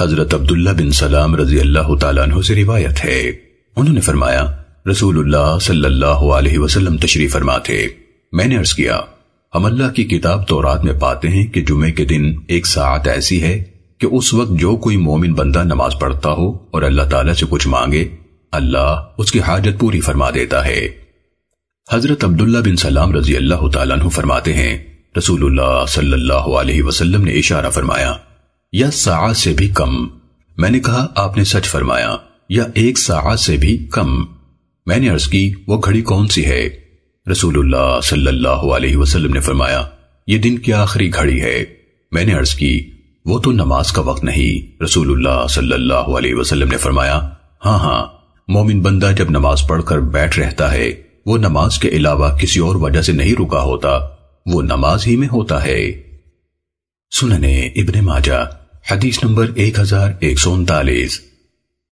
حضرت عبداللہ بن سلام رضی اللہ تعالیٰ عنہ سے روایت ہے۔ انہوں نے فرمایا، رسول اللہ صلی اللہ علیہ وسلم تشریف فرما تھے میں نے عرض کیا، ہم اللہ کی کتاب تورات میں پاتے ہیں کہ جمعے کے دن ایک ساعت ایسی ہے کہ اس وقت جو کوئی مومن بندہ نماز پڑھتا ہو اور اللہ تعالیٰ سے کچھ مانگے، اللہ اس کی حاجت پوری فرما دیتا ہے۔ حضرت عبداللہ بن سلام رضی اللہ تعالیٰ عنہ فرماتے ہیں، رسول اللہ صلی اللہ علیہ وسلم نے اشارہ فرمایا یا ساعت سے بھی کم۔ میں نے کہا، آپ نے سچ فرمایا، یا ایک ساعت سے بھی کم۔ میں نے عرض کی، وہ گھڑی کون سی ہے؟ رسول اللہ صلی اللہ علیہ وسلم نے فرمایا، یہ دن کی آخری گھڑی ہے۔ میں نے عرض کی، وہ تو نماز کا وقت نہیں۔ رسول اللہ صلی اللہ علیہ وسلم نے فرمایا ہاں ہاں مومن بندہ جب نماز پڑھ کر بیٹھ رہتا ہے، وہ نماز کے علاوہ کسی اور وجہ سے نہیں رکا ہوتا، وہ نماز ہی میں ہوتا ہے۔ سننے ابن ماجہ۔ حدیث نمبر ایک ہزار ایک سو انتالیس۔